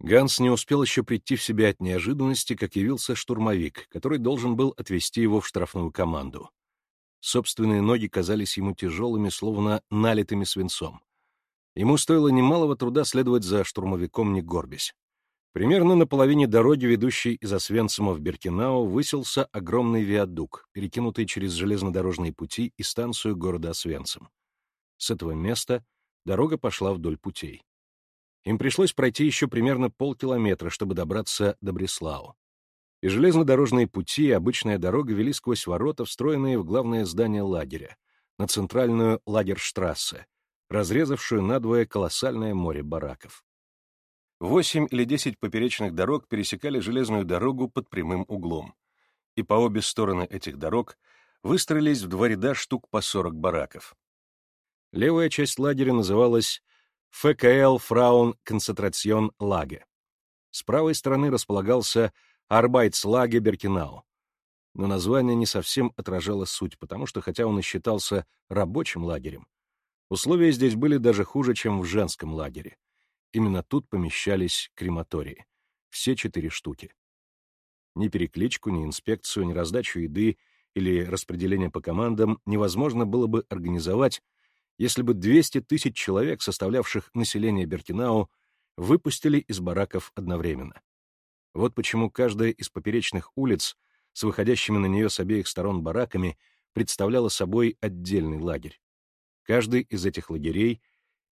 Ганс не успел еще прийти в себя от неожиданности, как явился штурмовик, который должен был отвезти его в штрафную команду. Собственные ноги казались ему тяжелыми, словно налитыми свинцом. Ему стоило немалого труда следовать за штурмовиком, не горбясь. Примерно на половине дороги, ведущей из Освенцима в Беркинау, высился огромный виадук, перекинутый через железнодорожные пути и станцию города Освенцим. С этого места дорога пошла вдоль путей. Им пришлось пройти еще примерно полкилометра, чтобы добраться до Бреслау. И железнодорожные пути и обычная дорога вели сквозь ворота, встроенные в главное здание лагеря, на центральную лагерштрассе, разрезавшую надвое колоссальное море бараков. Восемь или десять поперечных дорог пересекали железную дорогу под прямым углом. И по обе стороны этих дорог выстроились в два ряда штук по сорок бараков. Левая часть лагеря называлась ФКЛ Фраун Концентрацион Лаге. С правой стороны располагался Арбайтслаге Беркинау. Но название не совсем отражало суть, потому что, хотя он и считался рабочим лагерем, условия здесь были даже хуже, чем в женском лагере. Именно тут помещались крематории. Все четыре штуки. Ни перекличку, ни инспекцию, ни раздачу еды или распределение по командам невозможно было бы организовать, если бы 200 тысяч человек, составлявших население Бертинау, выпустили из бараков одновременно. Вот почему каждая из поперечных улиц с выходящими на нее с обеих сторон бараками представляла собой отдельный лагерь. Каждый из этих лагерей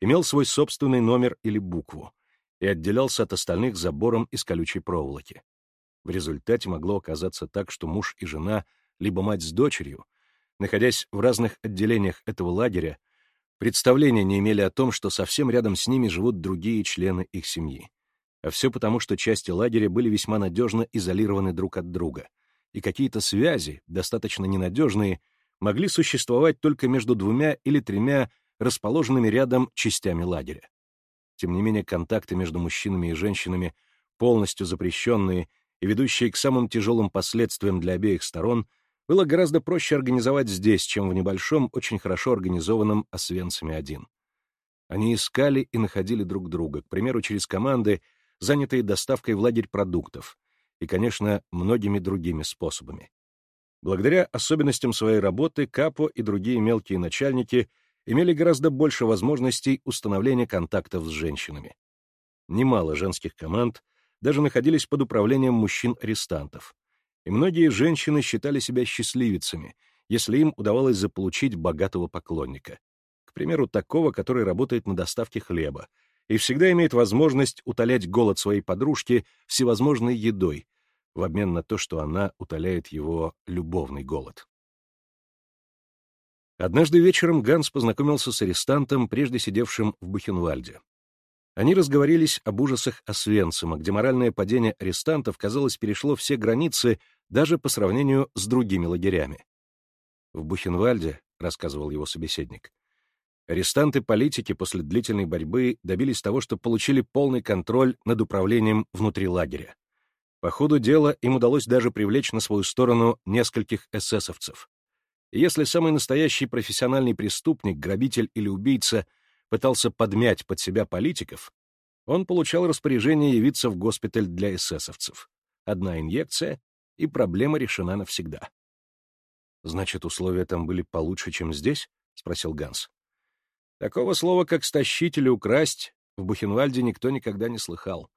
имел свой собственный номер или букву и отделялся от остальных забором из колючей проволоки. В результате могло оказаться так, что муж и жена, либо мать с дочерью, находясь в разных отделениях этого лагеря, представления не имели о том, что совсем рядом с ними живут другие члены их семьи. А все потому, что части лагеря были весьма надежно изолированы друг от друга, и какие-то связи, достаточно ненадежные, могли существовать только между двумя или тремя расположенными рядом частями лагеря. Тем не менее, контакты между мужчинами и женщинами, полностью запрещенные и ведущие к самым тяжелым последствиям для обеих сторон, было гораздо проще организовать здесь, чем в небольшом, очень хорошо организованном Освенциме-1. Они искали и находили друг друга, к примеру, через команды, занятые доставкой в лагерь продуктов, и, конечно, многими другими способами. Благодаря особенностям своей работы Капо и другие мелкие начальники имели гораздо больше возможностей установления контактов с женщинами. Немало женских команд даже находились под управлением мужчин-арестантов, и многие женщины считали себя счастливицами, если им удавалось заполучить богатого поклонника. К примеру, такого, который работает на доставке хлеба, и всегда имеет возможность утолять голод своей подружки всевозможной едой, в обмен на то, что она утоляет его любовный голод. Однажды вечером Ганс познакомился с арестантом, прежде сидевшим в Бухенвальде. Они разговорились об ужасах Освенцима, где моральное падение арестантов, казалось, перешло все границы даже по сравнению с другими лагерями. В Бухенвальде, — рассказывал его собеседник, — арестанты-политики после длительной борьбы добились того, что получили полный контроль над управлением внутри лагеря. По ходу дела им удалось даже привлечь на свою сторону нескольких эсэсовцев. И если самый настоящий профессиональный преступник, грабитель или убийца пытался подмять под себя политиков, он получал распоряжение явиться в госпиталь для эсэсовцев. Одна инъекция, и проблема решена навсегда. «Значит, условия там были получше, чем здесь?» — спросил Ганс. Такого слова, как «стащить» или «украсть», в Бухенвальде никто никогда не слыхал.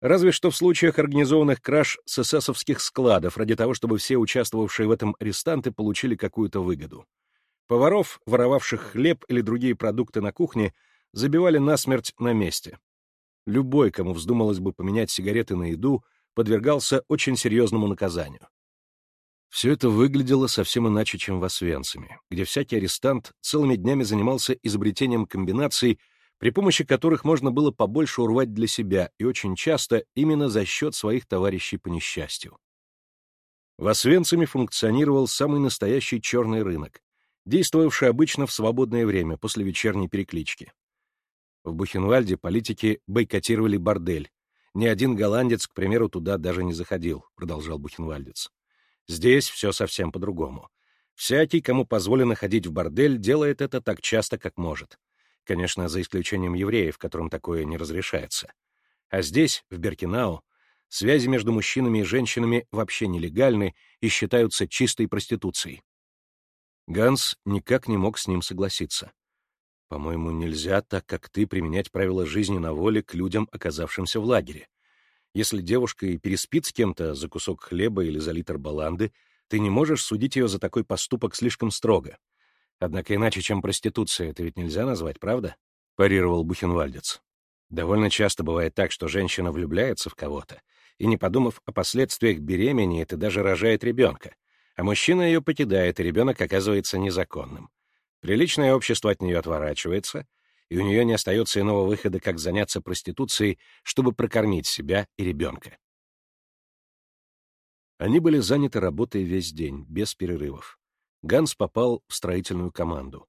Разве что в случаях организованных краж с эсэсовских складов, ради того, чтобы все участвовавшие в этом арестанты получили какую-то выгоду. Поваров, воровавших хлеб или другие продукты на кухне, забивали насмерть на месте. Любой, кому вздумалось бы поменять сигареты на еду, подвергался очень серьезному наказанию. Все это выглядело совсем иначе, чем в Освенциме, где всякий арестант целыми днями занимался изобретением комбинаций, при помощи которых можно было побольше урвать для себя и очень часто именно за счет своих товарищей по несчастью. В Освенциме функционировал самый настоящий черный рынок, действовавший обычно в свободное время после вечерней переклички. В Бухенвальде политики бойкотировали бордель, ни один голландец, к примеру, туда даже не заходил, продолжал Бухенвальдец. Здесь все совсем по-другому. Всякий, кому позволено ходить в бордель, делает это так часто, как может. Конечно, за исключением евреев, которым такое не разрешается. А здесь, в Беркинау, связи между мужчинами и женщинами вообще нелегальны и считаются чистой проституцией. Ганс никак не мог с ним согласиться. По-моему, нельзя, так как ты, применять правила жизни на воле к людям, оказавшимся в лагере. Если девушка и переспит с кем-то за кусок хлеба или за литр баланды, ты не можешь судить ее за такой поступок слишком строго. Однако иначе, чем проституция, это ведь нельзя назвать, правда? Парировал Бухенвальдец. Довольно часто бывает так, что женщина влюбляется в кого-то, и, не подумав о последствиях беременеет это даже рожает ребенка, а мужчина ее покидает, и ребенок оказывается незаконным. Приличное общество от нее отворачивается, и у нее не остается иного выхода, как заняться проституцией, чтобы прокормить себя и ребенка. Они были заняты работой весь день, без перерывов. Ганс попал в строительную команду.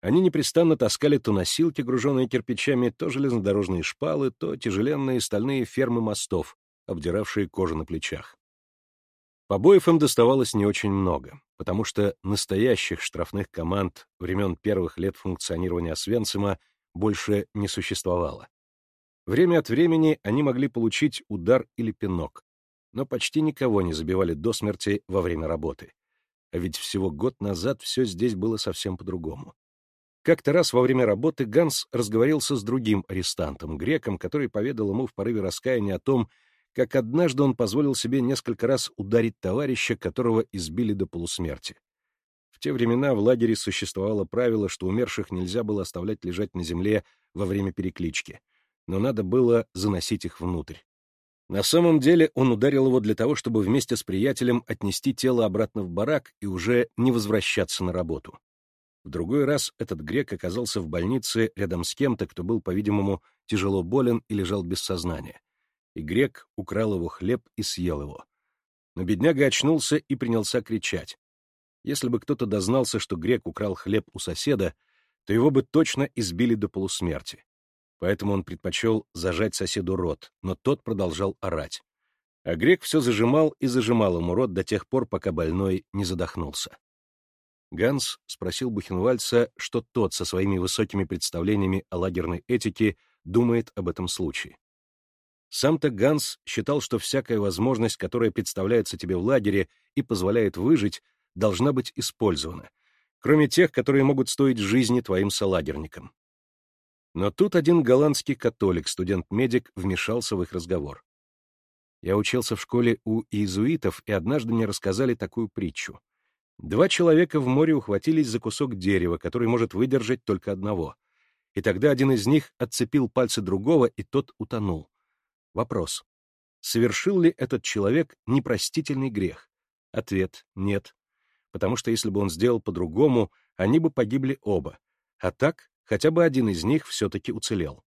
Они непрестанно таскали то носилки, груженные кирпичами, то железнодорожные шпалы, то тяжеленные стальные фермы мостов, обдиравшие кожу на плечах. Побоев им доставалось не очень много, потому что настоящих штрафных команд времен первых лет функционирования Освенцима больше не существовало. Время от времени они могли получить удар или пинок, но почти никого не забивали до смерти во время работы. А ведь всего год назад все здесь было совсем по-другому. Как-то раз во время работы Ганс разговорился с другим арестантом, греком, который поведал ему в порыве раскаяния о том, как однажды он позволил себе несколько раз ударить товарища, которого избили до полусмерти. В те времена в лагере существовало правило, что умерших нельзя было оставлять лежать на земле во время переклички, но надо было заносить их внутрь. На самом деле он ударил его для того, чтобы вместе с приятелем отнести тело обратно в барак и уже не возвращаться на работу. В другой раз этот грек оказался в больнице рядом с кем-то, кто был, по-видимому, тяжело болен и лежал без сознания и грек украл его хлеб и съел его. Но бедняга очнулся и принялся кричать. Если бы кто-то дознался, что грек украл хлеб у соседа, то его бы точно избили до полусмерти. Поэтому он предпочел зажать соседу рот, но тот продолжал орать. А грек все зажимал и зажимал ему рот до тех пор, пока больной не задохнулся. Ганс спросил Бухенвальца, что тот со своими высокими представлениями о лагерной этике думает об этом случае. Сам-то Ганс считал, что всякая возможность, которая представляется тебе в лагере и позволяет выжить, должна быть использована, кроме тех, которые могут стоить жизни твоим солагерникам. Но тут один голландский католик, студент-медик, вмешался в их разговор. Я учился в школе у иезуитов, и однажды мне рассказали такую притчу. Два человека в море ухватились за кусок дерева, который может выдержать только одного. И тогда один из них отцепил пальцы другого, и тот утонул. Вопрос. Совершил ли этот человек непростительный грех? Ответ — нет. Потому что если бы он сделал по-другому, они бы погибли оба. А так, хотя бы один из них все-таки уцелел.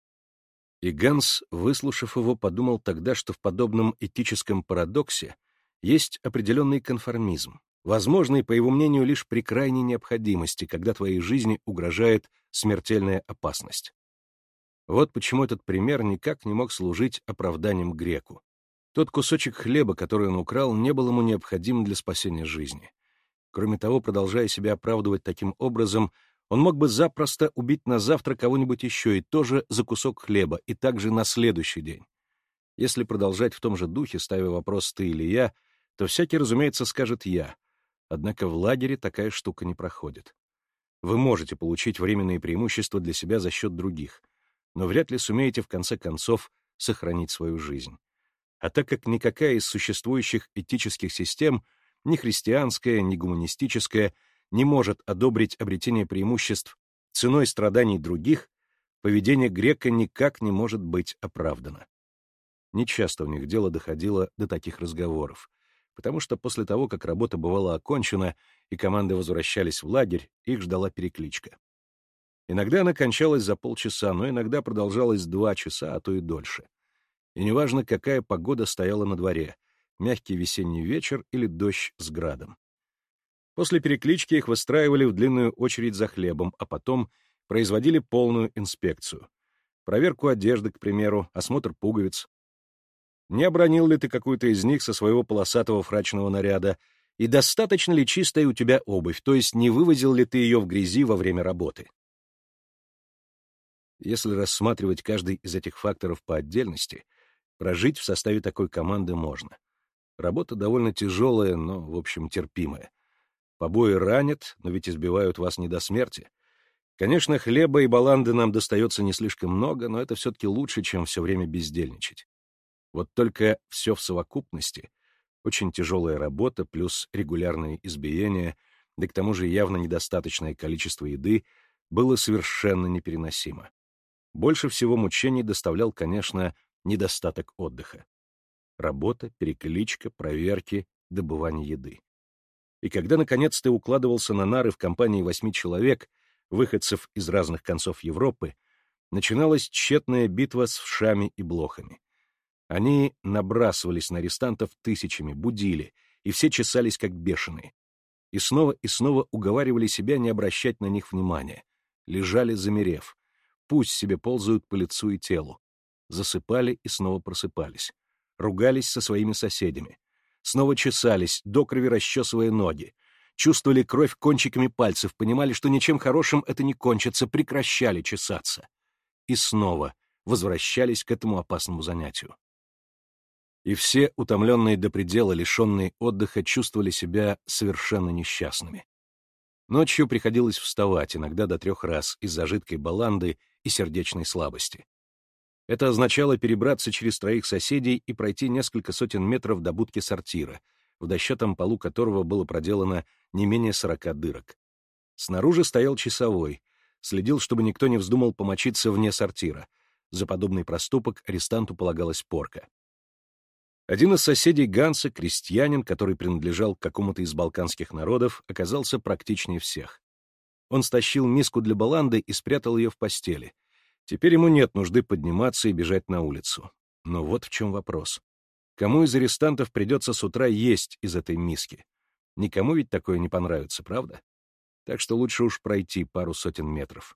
И Ганс, выслушав его, подумал тогда, что в подобном этическом парадоксе есть определенный конформизм, возможный, по его мнению, лишь при крайней необходимости, когда твоей жизни угрожает смертельная опасность. Вот почему этот пример никак не мог служить оправданием греку. Тот кусочек хлеба, который он украл, не был ему необходим для спасения жизни. Кроме того, продолжая себя оправдывать таким образом, он мог бы запросто убить на завтра кого-нибудь еще и тоже за кусок хлеба, и также на следующий день. Если продолжать в том же духе, ставя вопрос «ты или я», то всякий, разумеется, скажет «я». Однако в лагере такая штука не проходит. Вы можете получить временные преимущества для себя за счет других, но вряд ли сумеете в конце концов сохранить свою жизнь. А так как никакая из существующих этических систем, ни христианская, ни гуманистическая, не может одобрить обретение преимуществ ценой страданий других, поведение грека никак не может быть оправдано. Нечасто у них дело доходило до таких разговоров, потому что после того, как работа бывала окончена и команды возвращались в лагерь, их ждала перекличка. Иногда она кончалась за полчаса, но иногда продолжалась два часа, а то и дольше. И неважно, какая погода стояла на дворе — мягкий весенний вечер или дождь с градом. После переклички их выстраивали в длинную очередь за хлебом, а потом производили полную инспекцию. Проверку одежды, к примеру, осмотр пуговиц. Не обронил ли ты какую-то из них со своего полосатого фрачного наряда, и достаточно ли чистая у тебя обувь, то есть не вывозил ли ты ее в грязи во время работы. Если рассматривать каждый из этих факторов по отдельности, Прожить в составе такой команды можно. Работа довольно тяжелая, но, в общем, терпимая. Побои ранят, но ведь избивают вас не до смерти. Конечно, хлеба и баланды нам достается не слишком много, но это все-таки лучше, чем все время бездельничать. Вот только все в совокупности. Очень тяжелая работа плюс регулярные избиения, да к тому же явно недостаточное количество еды, было совершенно непереносимо. Больше всего мучений доставлял, конечно, недостаток отдыха. Работа, перекличка, проверки, добывание еды. И когда, наконец, ты укладывался на нары в компании восьми человек, выходцев из разных концов Европы, начиналась тщетная битва с вшами и блохами. Они набрасывались на арестантов тысячами, будили, и все чесались как бешеные. И снова и снова уговаривали себя не обращать на них внимания. Лежали замерев. Пусть себе ползают по лицу и телу. Засыпали и снова просыпались. Ругались со своими соседями снова чесались, до крови расчесывая ноги. Чувствовали кровь кончиками пальцев, понимали, что ничем хорошим это не кончится, прекращали чесаться. И снова возвращались к этому опасному занятию. И все, утомленные до предела, лишенные отдыха, чувствовали себя совершенно несчастными. Ночью приходилось вставать, иногда до трех раз, из-за жидкой баланды и сердечной слабости. Это означало перебраться через троих соседей и пройти несколько сотен метров до будки сортира, в дощатом полу которого было проделано не менее сорока дырок. Снаружи стоял часовой, следил, чтобы никто не вздумал помочиться вне сортира. За подобный проступок арестанту полагалась порка. Один из соседей Ганса, крестьянин, который принадлежал к какому-то из балканских народов, оказался практичнее всех. Он стащил миску для баланды и спрятал ее в постели — Теперь ему нет нужды подниматься и бежать на улицу. Но вот в чем вопрос. Кому из арестантов придется с утра есть из этой миски? Никому ведь такое не понравится, правда? Так что лучше уж пройти пару сотен метров.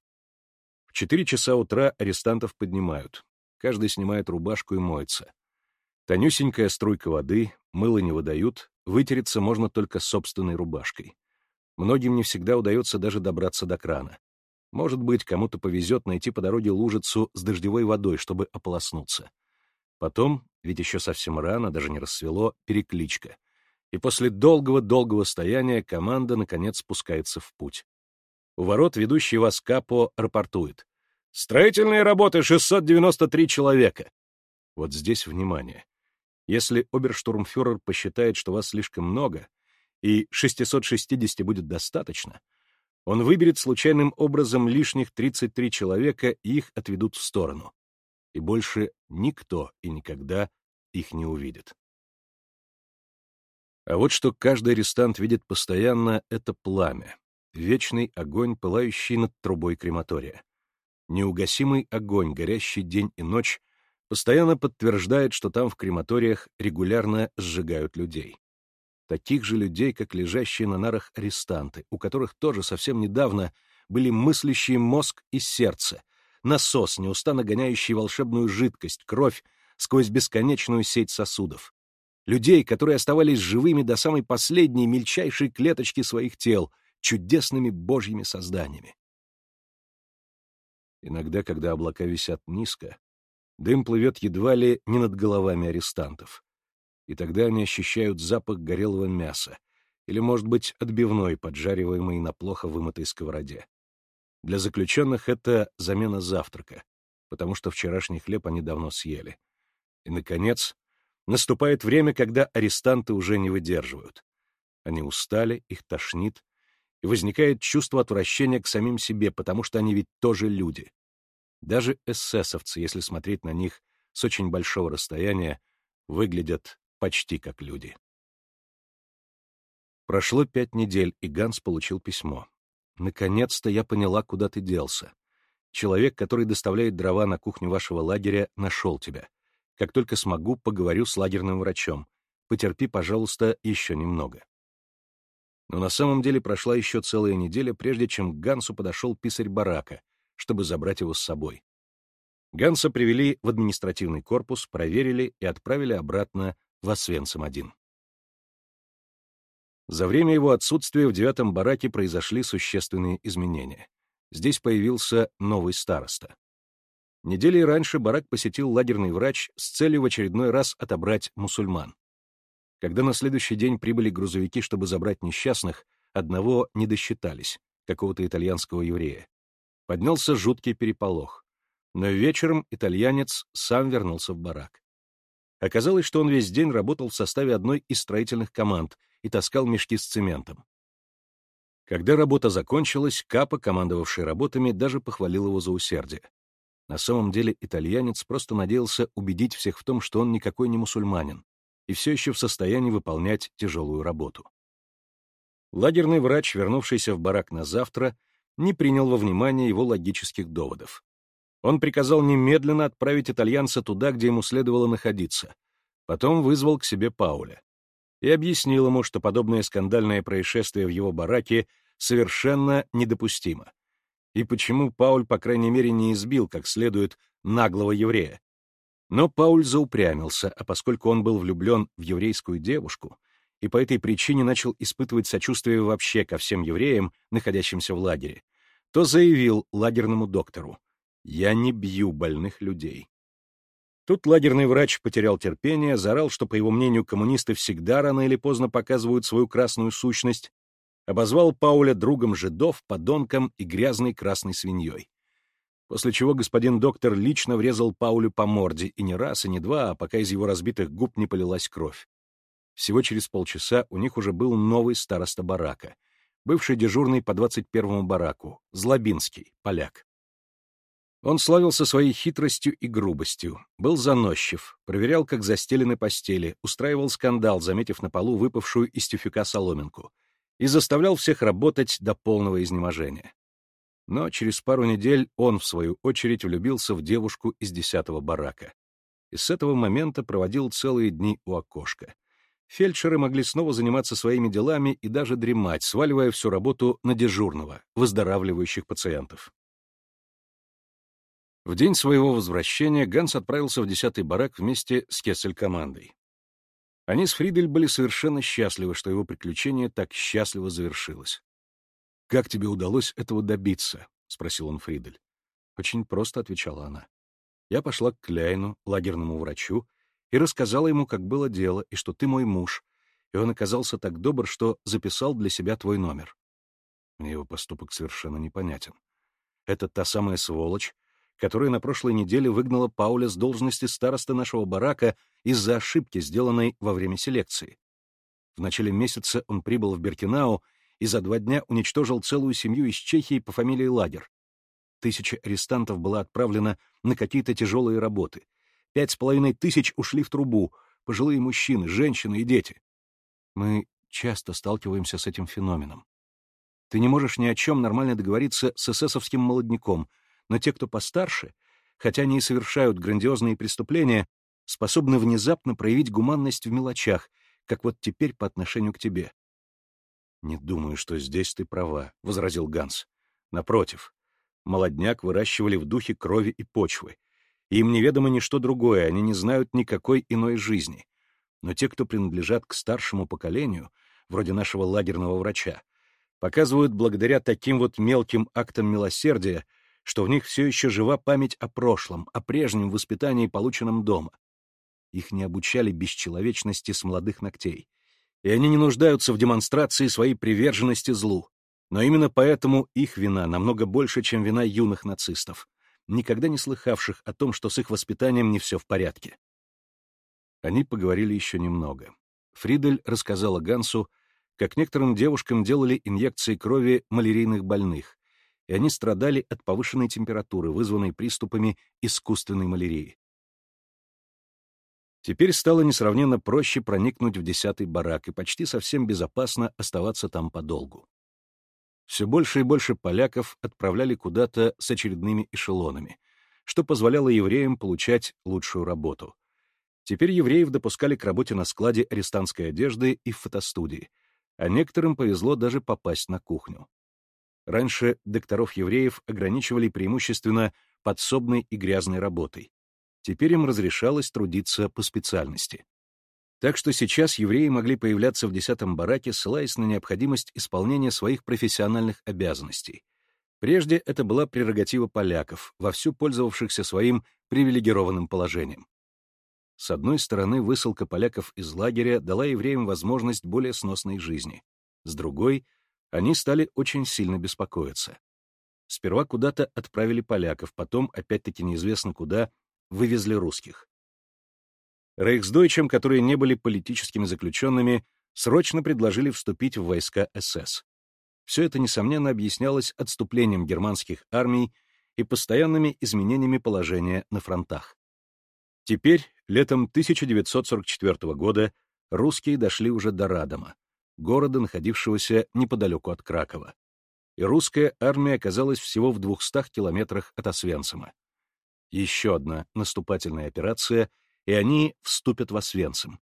В четыре часа утра арестантов поднимают. Каждый снимает рубашку и моется. Тонюсенькая струйка воды, мыло не выдают, вытереться можно только собственной рубашкой. Многим не всегда удается даже добраться до крана. Может быть, кому-то повезет найти по дороге лужицу с дождевой водой, чтобы ополоснуться. Потом, ведь еще совсем рано, даже не рассвело, перекличка. И после долгого-долгого стояния команда, наконец, спускается в путь. У ворот ведущий вас Капо рапортует. «Строительные работы 693 человека!» Вот здесь внимание. Если оберштурмфюрер посчитает, что вас слишком много, и 660 будет достаточно, он выберет случайным образом лишних 33 человека и их отведут в сторону. И больше никто и никогда их не увидит. А вот что каждый арестант видит постоянно — это пламя. Вечный огонь, пылающий над трубой крематория. Неугасимый огонь, горящий день и ночь, постоянно подтверждает, что там в крематориях регулярно сжигают людей таких же людей, как лежащие на нарах арестанты, у которых тоже совсем недавно были мыслящий мозг и сердце, насос, неустанно гоняющий волшебную жидкость, кровь сквозь бесконечную сеть сосудов. Людей, которые оставались живыми до самой последней мельчайшей клеточки своих тел, чудесными божьими созданиями. Иногда, когда облака висят низко, дым плывет едва ли не над головами арестантов и тогда они ощущают запах горелого мяса или, может быть, отбивной, поджариваемый на плохо вымытой сковороде. Для заключенных это замена завтрака, потому что вчерашний хлеб они давно съели. И, наконец, наступает время, когда арестанты уже не выдерживают. Они устали, их тошнит, и возникает чувство отвращения к самим себе, потому что они ведь тоже люди. Даже эсэсовцы, если смотреть на них с очень большого расстояния, выглядят почти как люди. Прошло пять недель, и Ганс получил письмо. «Наконец-то я поняла, куда ты делся. Человек, который доставляет дрова на кухню вашего лагеря, нашел тебя. Как только смогу, поговорю с лагерным врачом. Потерпи, пожалуйста, еще немного». Но на самом деле прошла еще целая неделя, прежде чем к Гансу подошел писарь барака, чтобы забрать его с собой. Ганса привели в административный корпус, проверили и отправили обратно в Освенцим-1. За время его отсутствия в девятом бараке произошли существенные изменения. Здесь появился новый староста. Неделей раньше барак посетил лагерный врач с целью в очередной раз отобрать мусульман. Когда на следующий день прибыли грузовики, чтобы забрать несчастных, одного не досчитались, какого-то итальянского еврея. Поднялся жуткий переполох. Но вечером итальянец сам вернулся в барак. Оказалось, что он весь день работал в составе одной из строительных команд и таскал мешки с цементом. Когда работа закончилась, Капа, командовавший работами, даже похвалил его за усердие. На самом деле итальянец просто надеялся убедить всех в том, что он никакой не мусульманин и все еще в состоянии выполнять тяжелую работу. Лагерный врач, вернувшийся в барак на завтра, не принял во внимание его логических доводов. Он приказал немедленно отправить итальянца туда, где ему следовало находиться. Потом вызвал к себе Пауля и объяснил ему, что подобное скандальное происшествие в его бараке совершенно недопустимо. И почему Пауль, по крайней мере, не избил как следует наглого еврея. Но Пауль заупрямился, а поскольку он был влюблен в еврейскую девушку, и по этой причине начал испытывать сочувствие вообще ко всем евреям, находящимся в лагере, то заявил лагерному доктору, «Я не бью больных людей». Тут лагерный врач потерял терпение, заорал, что, по его мнению, коммунисты всегда рано или поздно показывают свою красную сущность, обозвал Пауля другом жидов, подонком и грязной красной свиньей. После чего господин доктор лично врезал Паулю по морде, и не раз, и не два, а пока из его разбитых губ не полилась кровь. Всего через полчаса у них уже был новый староста барака, бывший дежурный по 21-му бараку, Злобинский, поляк. Он славился своей хитростью и грубостью, был заносчив, проверял, как застелены постели, устраивал скандал, заметив на полу выпавшую из тюфяка соломинку, и заставлял всех работать до полного изнеможения. Но через пару недель он, в свою очередь, влюбился в девушку из десятого барака. И с этого момента проводил целые дни у окошка. Фельдшеры могли снова заниматься своими делами и даже дремать, сваливая всю работу на дежурного, выздоравливающих пациентов. В день своего возвращения Ганс отправился в десятый барак вместе с Кессель-командой. Они с Фридель были совершенно счастливы, что его приключение так счастливо завершилось. «Как тебе удалось этого добиться?» — спросил он Фридель. «Очень просто», — отвечала она. «Я пошла к Кляйну, лагерному врачу, и рассказала ему, как было дело, и что ты мой муж, и он оказался так добр, что записал для себя твой номер. Мне его поступок совершенно непонятен. Это та самая сволочь, которая на прошлой неделе выгнала Пауля с должности староста нашего барака из-за ошибки, сделанной во время селекции. В начале месяца он прибыл в Беркинау и за два дня уничтожил целую семью из Чехии по фамилии Лагер. Тысяча арестантов была отправлена на какие-то тяжелые работы, Пять с половиной тысяч ушли в трубу, пожилые мужчины, женщины и дети. Мы часто сталкиваемся с этим феноменом. Ты не можешь ни о чем нормально договориться с эсэсовским молодняком, но те, кто постарше, хотя они и совершают грандиозные преступления, способны внезапно проявить гуманность в мелочах, как вот теперь по отношению к тебе. «Не думаю, что здесь ты права», — возразил Ганс. «Напротив, молодняк выращивали в духе крови и почвы, им неведомо ничто другое, они не знают никакой иной жизни. Но те, кто принадлежат к старшему поколению, вроде нашего лагерного врача, показывают благодаря таким вот мелким актам милосердия, что в них все еще жива память о прошлом, о прежнем воспитании, полученном дома. Их не обучали бесчеловечности с молодых ногтей. И они не нуждаются в демонстрации своей приверженности злу. Но именно поэтому их вина намного больше, чем вина юных нацистов никогда не слыхавших о том, что с их воспитанием не все в порядке. Они поговорили еще немного. Фридель рассказала Гансу, как некоторым девушкам делали инъекции крови малярийных больных, и они страдали от повышенной температуры, вызванной приступами искусственной малярии. Теперь стало несравненно проще проникнуть в десятый барак и почти совсем безопасно оставаться там подолгу все больше и больше поляков отправляли куда-то с очередными эшелонами, что позволяло евреям получать лучшую работу. Теперь евреев допускали к работе на складе арестантской одежды и в фотостудии, а некоторым повезло даже попасть на кухню. Раньше докторов-евреев ограничивали преимущественно подсобной и грязной работой. Теперь им разрешалось трудиться по специальности. Так что сейчас евреи могли появляться в десятом бараке, ссылаясь на необходимость исполнения своих профессиональных обязанностей. Прежде это была прерогатива поляков, вовсю пользовавшихся своим привилегированным положением. С одной стороны, высылка поляков из лагеря дала евреям возможность более сносной жизни. С другой, они стали очень сильно беспокоиться. Сперва куда-то отправили поляков, потом, опять-таки неизвестно куда, вывезли русских. Рейхсдойчам, которые не были политическими заключенными, срочно предложили вступить в войска СС. Все это, несомненно, объяснялось отступлением германских армий и постоянными изменениями положения на фронтах. Теперь, летом 1944 года, русские дошли уже до Радома, города, находившегося неподалеку от Кракова. И русская армия оказалась всего в 200 километрах от Освенцима. Еще одна наступательная операция, и они вступят в Освенцим.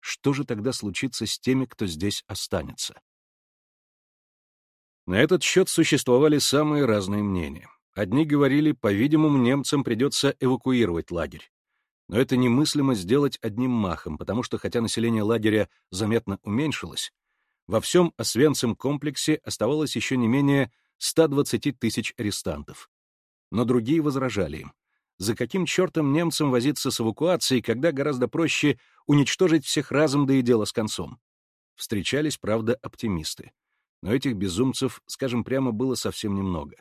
Что же тогда случится с теми, кто здесь останется? На этот счет существовали самые разные мнения. Одни говорили, по-видимому, немцам придется эвакуировать лагерь. Но это немыслимо сделать одним махом, потому что хотя население лагеря заметно уменьшилось, во всем Освенцим комплексе оставалось еще не менее 120 тысяч арестантов. Но другие возражали им. За каким чертом немцам возиться с эвакуацией, когда гораздо проще уничтожить всех разом, да и дело с концом? Встречались, правда, оптимисты. Но этих безумцев, скажем прямо, было совсем немного.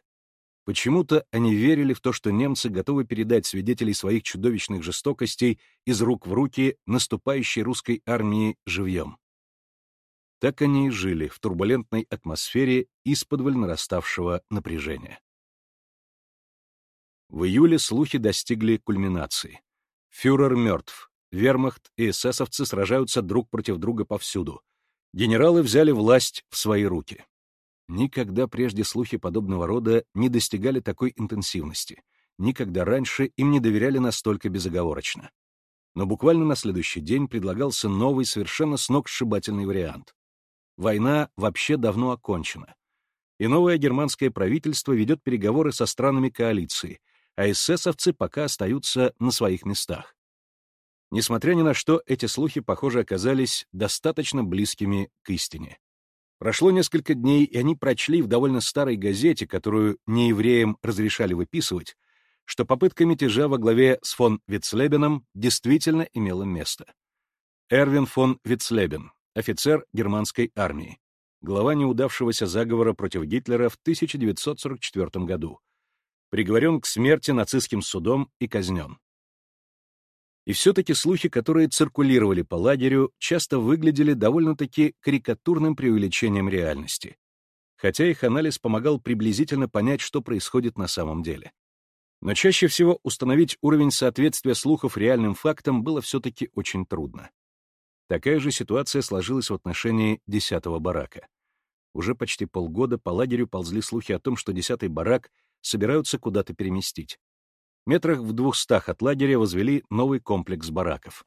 Почему-то они верили в то, что немцы готовы передать свидетелей своих чудовищных жестокостей из рук в руки наступающей русской армии живьем. Так они и жили в турбулентной атмосфере исподволь нараставшего напряжения. В июле слухи достигли кульминации. Фюрер мертв, вермахт и эсэсовцы сражаются друг против друга повсюду. Генералы взяли власть в свои руки. Никогда прежде слухи подобного рода не достигали такой интенсивности. Никогда раньше им не доверяли настолько безоговорочно. Но буквально на следующий день предлагался новый, совершенно сногсшибательный вариант. Война вообще давно окончена. И новое германское правительство ведет переговоры со странами коалиции, а эсэсовцы пока остаются на своих местах. Несмотря ни на что, эти слухи, похоже, оказались достаточно близкими к истине. Прошло несколько дней, и они прочли в довольно старой газете, которую неевреям разрешали выписывать, что попытка мятежа во главе с фон Вицлебеном действительно имела место. Эрвин фон Вицлебен, офицер германской армии, глава неудавшегося заговора против Гитлера в 1944 году, приговорен к смерти нацистским судом и казнен. И все-таки слухи, которые циркулировали по лагерю, часто выглядели довольно-таки карикатурным преувеличением реальности. Хотя их анализ помогал приблизительно понять, что происходит на самом деле. Но чаще всего установить уровень соответствия слухов реальным фактам было все-таки очень трудно. Такая же ситуация сложилась в отношении 10-го барака. Уже почти полгода по лагерю ползли слухи о том, что 10-й барак собираются куда-то переместить метрах в двухстах от лагеря возвели новый комплекс бараков.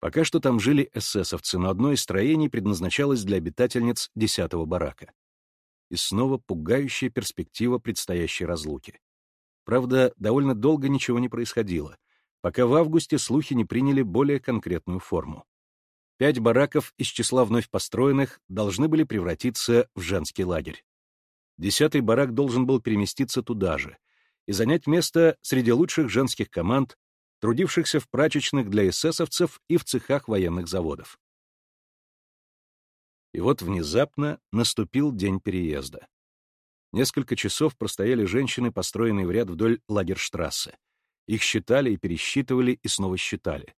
Пока что там жили эсэсовцы, но одно из строений предназначалось для обитательниц десятого барака. И снова пугающая перспектива предстоящей разлуки. Правда, довольно долго ничего не происходило, пока в августе слухи не приняли более конкретную форму. Пять бараков из числа вновь построенных должны были превратиться в женский лагерь. Десятый барак должен был переместиться туда же, и занять место среди лучших женских команд, трудившихся в прачечных для эсэсовцев и в цехах военных заводов. И вот внезапно наступил день переезда. Несколько часов простояли женщины, построенные в ряд вдоль лагерштрассе. Их считали и пересчитывали, и снова считали.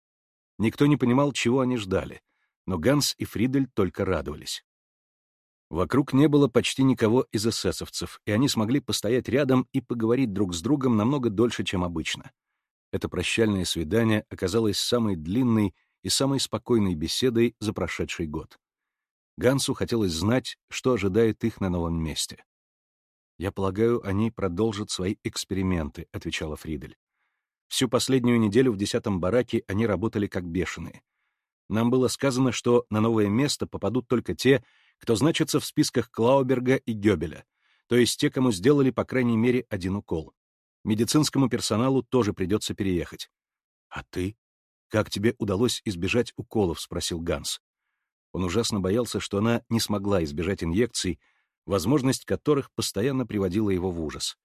Никто не понимал, чего они ждали, но Ганс и Фридель только радовались. Вокруг не было почти никого из эсэсовцев, и они смогли постоять рядом и поговорить друг с другом намного дольше, чем обычно. Это прощальное свидание оказалось самой длинной и самой спокойной беседой за прошедший год. Гансу хотелось знать, что ожидает их на новом месте. «Я полагаю, они продолжат свои эксперименты», — отвечала Фридель. «Всю последнюю неделю в десятом бараке они работали как бешеные. Нам было сказано, что на новое место попадут только те, кто значится в списках Клауберга и Гёбеля, то есть те, кому сделали по крайней мере один укол. Медицинскому персоналу тоже придется переехать. — А ты? Как тебе удалось избежать уколов? — спросил Ганс. Он ужасно боялся, что она не смогла избежать инъекций, возможность которых постоянно приводила его в ужас.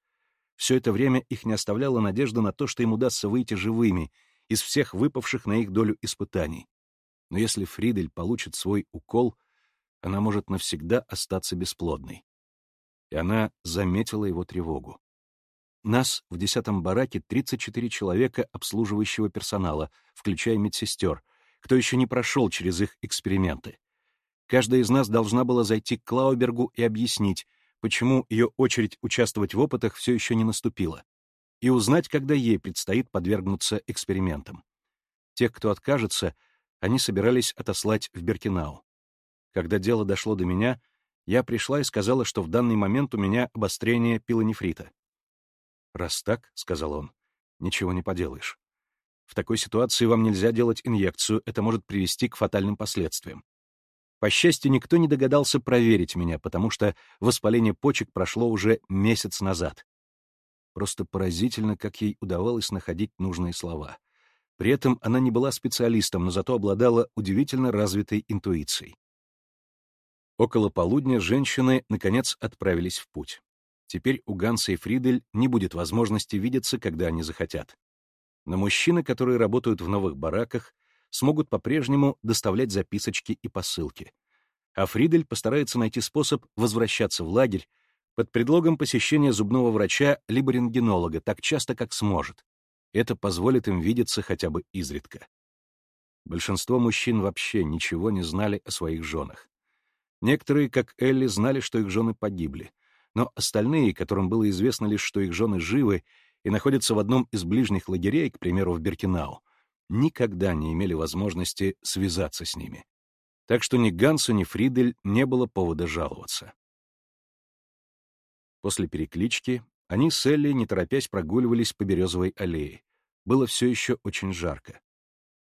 Все это время их не оставляла надежда на то, что им удастся выйти живыми из всех выпавших на их долю испытаний. Но если Фридель получит свой укол, она может навсегда остаться бесплодной. И она заметила его тревогу. Нас в десятом бараке 34 человека обслуживающего персонала, включая медсестер, кто еще не прошел через их эксперименты. Каждая из нас должна была зайти к Клаубергу и объяснить, почему ее очередь участвовать в опытах все еще не наступила, и узнать, когда ей предстоит подвергнуться экспериментам. Тех, кто откажется, они собирались отослать в Беркинау. Когда дело дошло до меня, я пришла и сказала, что в данный момент у меня обострение пилонефрита. «Раз так», — сказал он, — «ничего не поделаешь. В такой ситуации вам нельзя делать инъекцию, это может привести к фатальным последствиям. По счастью, никто не догадался проверить меня, потому что воспаление почек прошло уже месяц назад. Просто поразительно, как ей удавалось находить нужные слова. При этом она не была специалистом, но зато обладала удивительно развитой интуицией. Около полудня женщины, наконец, отправились в путь. Теперь у Ганса и Фридель не будет возможности видеться, когда они захотят. Но мужчины, которые работают в новых бараках, смогут по-прежнему доставлять записочки и посылки. А Фридель постарается найти способ возвращаться в лагерь под предлогом посещения зубного врача либо рентгенолога так часто, как сможет. Это позволит им видеться хотя бы изредка. Большинство мужчин вообще ничего не знали о своих женах. Некоторые, как Элли, знали, что их жены погибли, но остальные, которым было известно лишь, что их жены живы и находятся в одном из ближних лагерей, к примеру, в Беркинау, никогда не имели возможности связаться с ними. Так что ни Гансу, ни Фридель не было повода жаловаться. После переклички они с Элли, не торопясь, прогуливались по Березовой аллее. Было все еще очень жарко.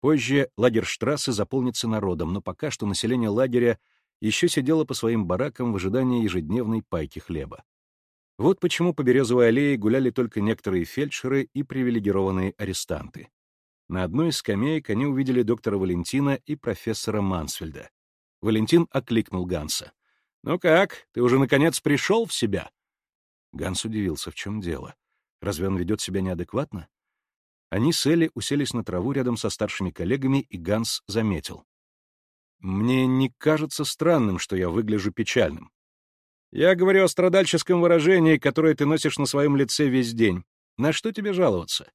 Позже лагерштрассы заполнится народом, но пока что население лагеря еще сидело по своим баракам в ожидании ежедневной пайки хлеба. Вот почему по Березовой аллее гуляли только некоторые фельдшеры и привилегированные арестанты. На одной из скамеек они увидели доктора Валентина и профессора Мансфельда. Валентин окликнул Ганса. «Ну как, ты уже, наконец, пришел в себя?» Ганс удивился, в чем дело. Разве он ведет себя неадекватно? Они с Элли уселись на траву рядом со старшими коллегами, и Ганс заметил. «Мне не кажется странным, что я выгляжу печальным. Я говорю о страдальческом выражении, которое ты носишь на своем лице весь день. На что тебе жаловаться?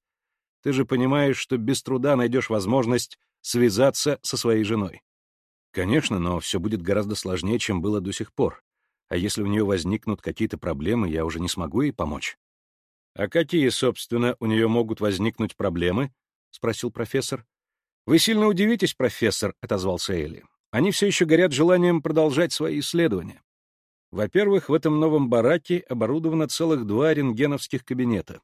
Ты же понимаешь, что без труда найдешь возможность связаться со своей женой. Конечно, но все будет гораздо сложнее, чем было до сих пор. А если у нее возникнут какие-то проблемы, я уже не смогу ей помочь. — А какие, собственно, у нее могут возникнуть проблемы? — спросил профессор. — Вы сильно удивитесь, профессор, — отозвался Элли. Они все еще горят желанием продолжать свои исследования. Во-первых, в этом новом бараке оборудовано целых два рентгеновских кабинета.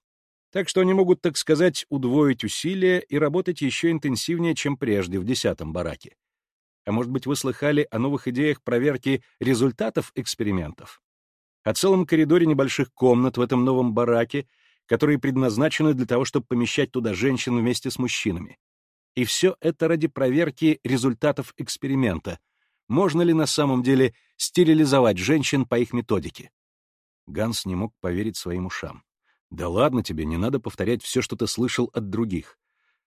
Так что они могут, так сказать, удвоить усилия и работать еще интенсивнее, чем прежде в десятом бараке. А может быть, вы слыхали о новых идеях проверки результатов экспериментов? О целом коридоре небольших комнат в этом новом бараке, которые предназначены для того, чтобы помещать туда женщин вместе с мужчинами. И все это ради проверки результатов эксперимента. Можно ли на самом деле стерилизовать женщин по их методике? Ганс не мог поверить своим ушам. Да ладно тебе, не надо повторять все, что ты слышал от других.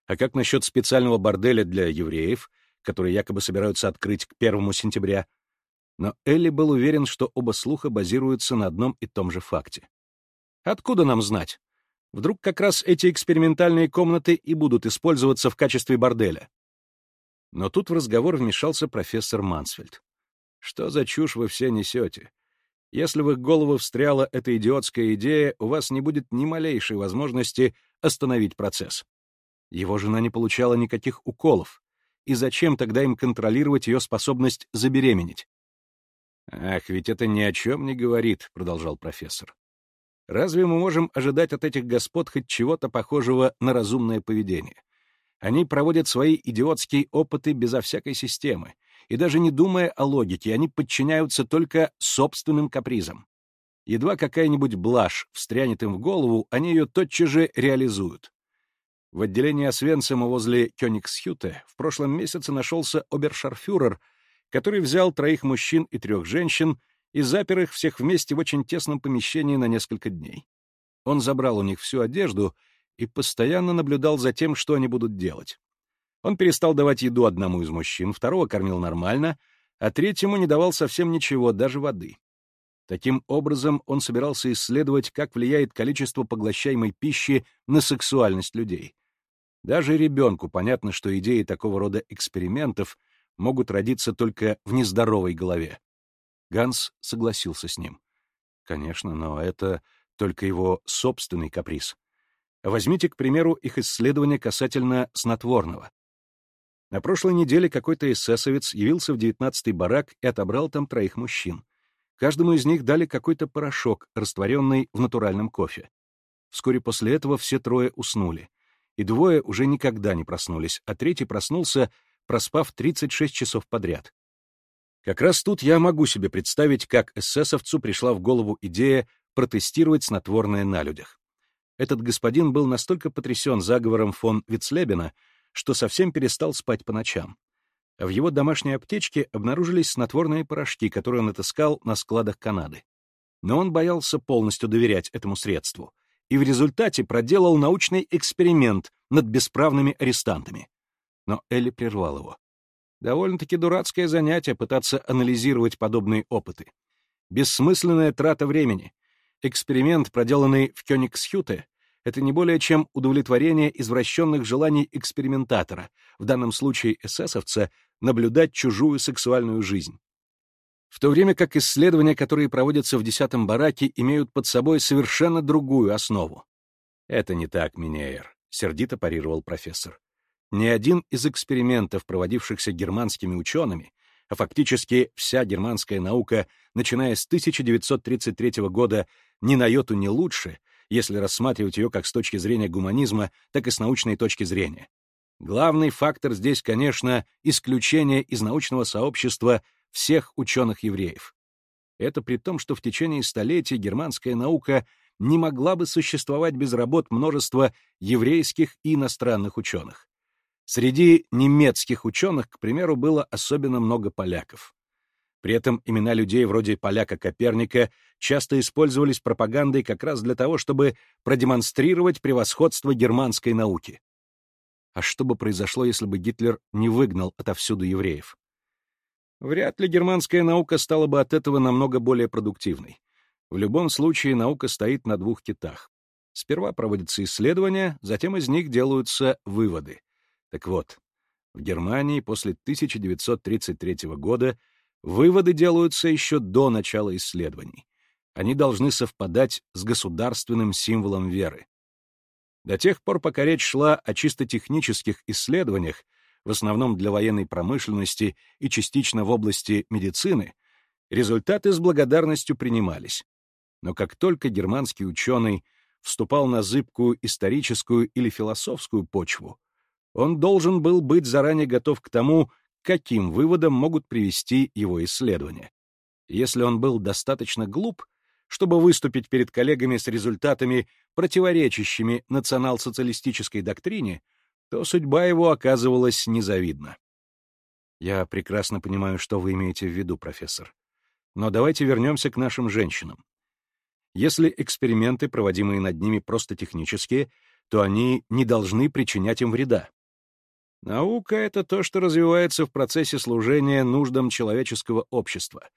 А как насчет специального борделя для евреев, который якобы собираются открыть к первому сентября? Но Элли был уверен, что оба слуха базируются на одном и том же факте. Откуда нам знать? Вдруг как раз эти экспериментальные комнаты и будут использоваться в качестве борделя? Но тут в разговор вмешался профессор Мансфельд. «Что за чушь вы все несете? Если в их голову встряла эта идиотская идея, у вас не будет ни малейшей возможности остановить процесс. Его жена не получала никаких уколов. И зачем тогда им контролировать ее способность забеременеть? «Ах, ведь это ни о чем не говорит», — продолжал профессор. «Разве мы можем ожидать от этих господ хоть чего-то похожего на разумное поведение? Они проводят свои идиотские опыты безо всякой системы, и даже не думая о логике, они подчиняются только собственным капризам. Едва какая-нибудь блажь встрянет им в голову, они ее тотчас же реализуют. В отделении Освенцима возле Кёнигсхюте в прошлом месяце нашелся обершарфюрер, который взял троих мужчин и трех женщин и запер их всех вместе в очень тесном помещении на несколько дней. Он забрал у них всю одежду и постоянно наблюдал за тем, что они будут делать. Он перестал давать еду одному из мужчин, второго кормил нормально, а третьему не давал совсем ничего, даже воды. Таким образом, он собирался исследовать, как влияет количество поглощаемой пищи на сексуальность людей. Даже ребенку понятно, что идеи такого рода экспериментов могут родиться только в нездоровой голове. Ганс согласился с ним. Конечно, но это только его собственный каприз. Возьмите, к примеру, их исследование касательно снотворного. На прошлой неделе какой-то эсэсовец явился в девятнадцатый барак и отобрал там троих мужчин. Каждому из них дали какой-то порошок, растворенный в натуральном кофе. Вскоре после этого все трое уснули. И двое уже никогда не проснулись, а третий проснулся, проспав 36 часов подряд. Как раз тут я могу себе представить, как эсэсовцу пришла в голову идея протестировать снотворное на людях. Этот господин был настолько потрясен заговором фон Вицлебена, что совсем перестал спать по ночам. В его домашней аптечке обнаружились снотворные порошки, которые он отыскал на складах Канады. Но он боялся полностью доверять этому средству и в результате проделал научный эксперимент над бесправными арестантами. Но Элли прервал его. Довольно-таки дурацкое занятие пытаться анализировать подобные опыты. Бессмысленная трата времени. Эксперимент, проделанный в Кёнигсхюте, это не более чем удовлетворение извращенных желаний экспериментатора, в данном случае эсэсовца, наблюдать чужую сексуальную жизнь. В то время как исследования, которые проводятся в десятом бараке, имеют под собой совершенно другую основу. «Это не так, Минеер», — сердито парировал профессор. Ни один из экспериментов, проводившихся германскими учеными, а фактически вся германская наука, начиная с 1933 года, ни на йоту не лучше, если рассматривать ее как с точки зрения гуманизма, так и с научной точки зрения. Главный фактор здесь, конечно, исключение из научного сообщества всех ученых-евреев. Это при том, что в течение столетий германская наука не могла бы существовать без работ множества еврейских и иностранных ученых. Среди немецких ученых, к примеру, было особенно много поляков. При этом имена людей вроде поляка Коперника часто использовались пропагандой как раз для того, чтобы продемонстрировать превосходство германской науки. А что бы произошло, если бы Гитлер не выгнал отовсюду евреев? Вряд ли германская наука стала бы от этого намного более продуктивной. В любом случае наука стоит на двух китах. Сперва проводятся исследования, затем из них делаются выводы. Так вот, в Германии после 1933 года выводы делаются еще до начала исследований. Они должны совпадать с государственным символом веры. До тех пор, пока речь шла о чисто технических исследованиях, в основном для военной промышленности и частично в области медицины, результаты с благодарностью принимались. Но как только германский ученый вступал на зыбкую историческую или философскую почву, он должен был быть заранее готов к тому, каким выводом могут привести его исследования. Если он был достаточно глуп, чтобы выступить перед коллегами с результатами, противоречащими национал-социалистической доктрине, то судьба его оказывалась незавидна. Я прекрасно понимаю, что вы имеете в виду, профессор. Но давайте вернемся к нашим женщинам. Если эксперименты, проводимые над ними, просто технические, то они не должны причинять им вреда. Наука — это то, что развивается в процессе служения нуждам человеческого общества.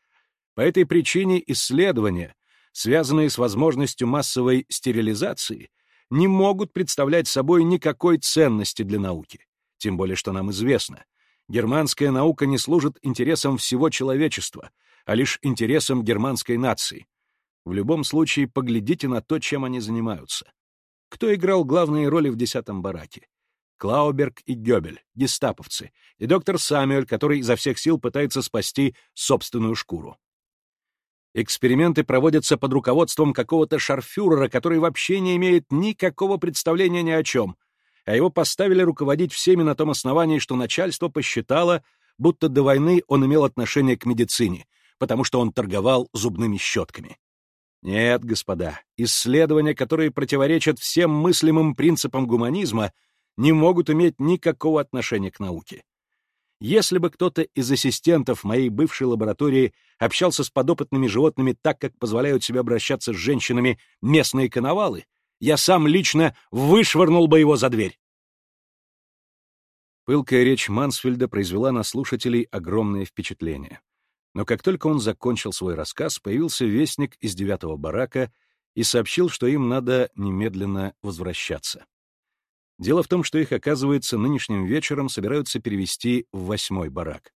По этой причине исследования, связанные с возможностью массовой стерилизации, не могут представлять собой никакой ценности для науки. Тем более, что нам известно, германская наука не служит интересам всего человечества, а лишь интересам германской нации. В любом случае, поглядите на то, чем они занимаются. Кто играл главные роли в «Десятом бараке»? Клауберг и Гёбель, гестаповцы, и доктор Самюэль, который изо всех сил пытается спасти собственную шкуру. Эксперименты проводятся под руководством какого-то шарфюрера, который вообще не имеет никакого представления ни о чем, а его поставили руководить всеми на том основании, что начальство посчитало, будто до войны он имел отношение к медицине, потому что он торговал зубными щетками. Нет, господа, исследования, которые противоречат всем мыслимым принципам гуманизма, не могут иметь никакого отношения к науке. Если бы кто-то из ассистентов моей бывшей лаборатории общался с подопытными животными так, как позволяют себе обращаться с женщинами местные коновалы, я сам лично вышвырнул бы его за дверь. Пылкая речь Мансфельда произвела на слушателей огромное впечатление. Но как только он закончил свой рассказ, появился вестник из девятого барака и сообщил, что им надо немедленно возвращаться. Дело в том, что их, оказывается, нынешним вечером собираются перевести в восьмой барак.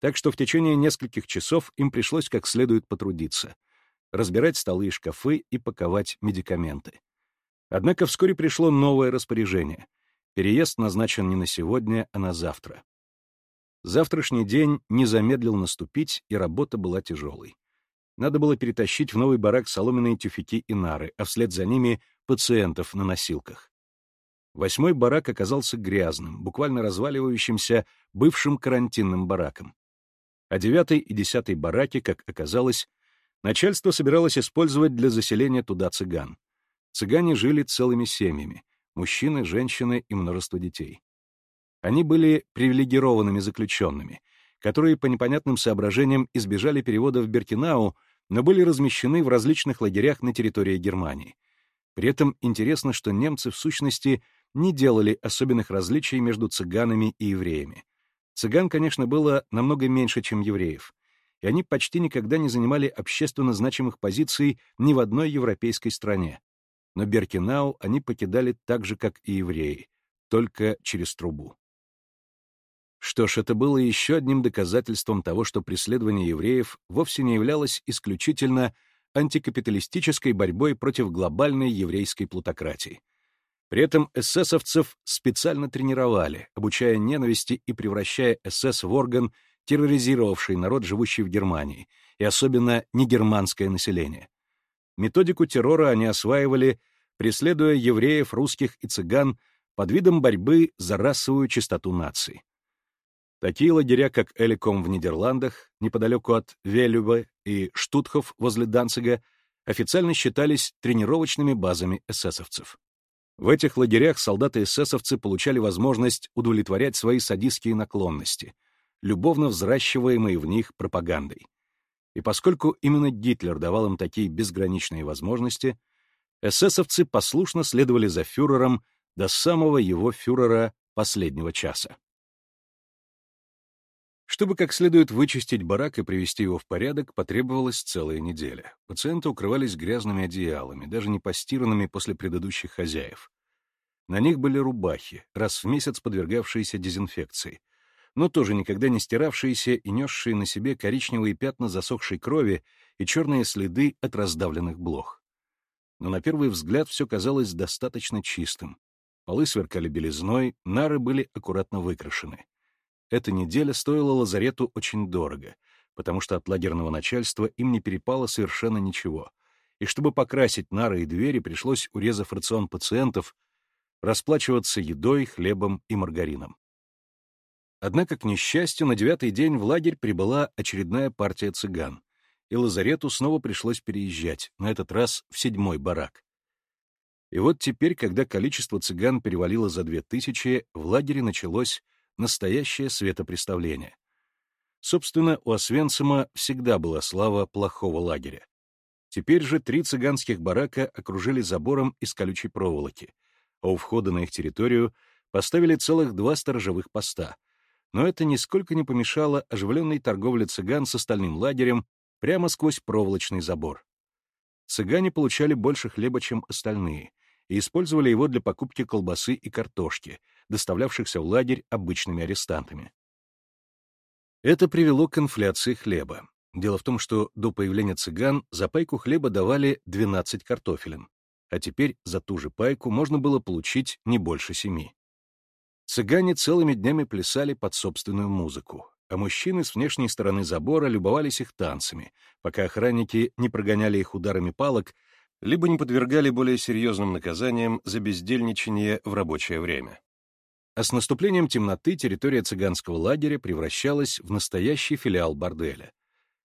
Так что в течение нескольких часов им пришлось как следует потрудиться, разбирать столы и шкафы и паковать медикаменты. Однако вскоре пришло новое распоряжение. Переезд назначен не на сегодня, а на завтра. Завтрашний день не замедлил наступить, и работа была тяжелой. Надо было перетащить в новый барак соломенные тюфяки и нары, а вслед за ними — пациентов на носилках. Восьмой барак оказался грязным, буквально разваливающимся бывшим карантинным бараком. А девятый и десятый бараки, как оказалось, начальство собиралось использовать для заселения туда цыган. Цыгане жили целыми семьями — мужчины, женщины и множество детей. Они были привилегированными заключенными, которые по непонятным соображениям избежали перевода в Беркинау, но были размещены в различных лагерях на территории Германии. При этом интересно, что немцы в сущности не делали особенных различий между цыганами и евреями. Цыган, конечно, было намного меньше, чем евреев, и они почти никогда не занимали общественно значимых позиций ни в одной европейской стране. Но Беркинау они покидали так же, как и евреи, только через трубу. Что ж, это было еще одним доказательством того, что преследование евреев вовсе не являлось исключительно антикапиталистической борьбой против глобальной еврейской плутократии. При этом эсэсовцев специально тренировали, обучая ненависти и превращая СС в орган, терроризировавший народ, живущий в Германии, и особенно негерманское население. Методику террора они осваивали, преследуя евреев, русских и цыган под видом борьбы за расовую чистоту нации. Такие лагеря, как Эликом в Нидерландах, неподалеку от Велюбе и Штутхов возле Данцига, официально считались тренировочными базами эсэсовцев. В этих лагерях солдаты-эсэсовцы получали возможность удовлетворять свои садистские наклонности, любовно взращиваемые в них пропагандой. И поскольку именно Гитлер давал им такие безграничные возможности, эсэсовцы послушно следовали за фюрером до самого его фюрера последнего часа. Чтобы как следует вычистить барак и привести его в порядок, потребовалась целая неделя. Пациенты укрывались грязными одеялами, даже не постиранными после предыдущих хозяев. На них были рубахи, раз в месяц подвергавшиеся дезинфекции, но тоже никогда не стиравшиеся и несшие на себе коричневые пятна засохшей крови и черные следы от раздавленных блох. Но на первый взгляд все казалось достаточно чистым. Полы сверкали белизной, нары были аккуратно выкрашены. Эта неделя стоила лазарету очень дорого, потому что от лагерного начальства им не перепало совершенно ничего. И чтобы покрасить нары и двери, пришлось, урезав рацион пациентов, расплачиваться едой, хлебом и маргарином. Однако, к несчастью, на девятый день в лагерь прибыла очередная партия цыган, и лазарету снова пришлось переезжать, на этот раз в седьмой барак. И вот теперь, когда количество цыган перевалило за две тысячи, в лагере началось настоящее светопреставление. Собственно, у Освенцима всегда была слава плохого лагеря. Теперь же три цыганских барака окружили забором из колючей проволоки, а у входа на их территорию поставили целых два сторожевых поста. Но это нисколько не помешало оживленной торговле цыган с остальным лагерем прямо сквозь проволочный забор. Цыгане получали больше хлеба, чем остальные, и использовали его для покупки колбасы и картошки, доставлявшихся в лагерь обычными арестантами. Это привело к инфляции хлеба. Дело в том, что до появления цыган за пайку хлеба давали 12 картофелин, а теперь за ту же пайку можно было получить не больше семи. Цыгане целыми днями плясали под собственную музыку, а мужчины с внешней стороны забора любовались их танцами, пока охранники не прогоняли их ударами палок, либо не подвергали более серьезным наказаниям за бездельничание в рабочее время. А с наступлением темноты территория цыганского лагеря превращалась в настоящий филиал борделя.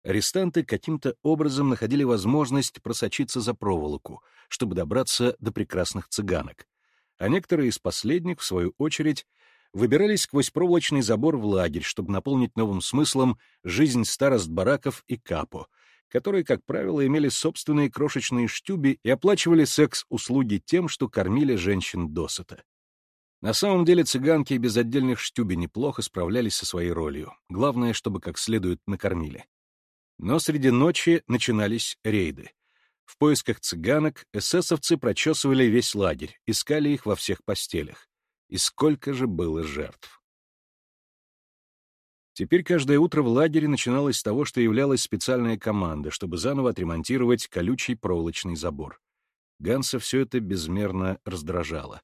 Арестанты каким-то образом находили возможность просочиться за проволоку, чтобы добраться до прекрасных цыганок. А некоторые из последних, в свою очередь, выбирались сквозь проволочный забор в лагерь, чтобы наполнить новым смыслом жизнь старост бараков и капо, которые, как правило, имели собственные крошечные штюби и оплачивали секс-услуги тем, что кормили женщин досыта. На самом деле цыганки без отдельных штюби неплохо справлялись со своей ролью. Главное, чтобы как следует накормили. Но среди ночи начинались рейды. В поисках цыганок эсэсовцы прочесывали весь лагерь, искали их во всех постелях. И сколько же было жертв. Теперь каждое утро в лагере начиналось с того, что являлась специальная команда, чтобы заново отремонтировать колючий проволочный забор. Ганса все это безмерно раздражало.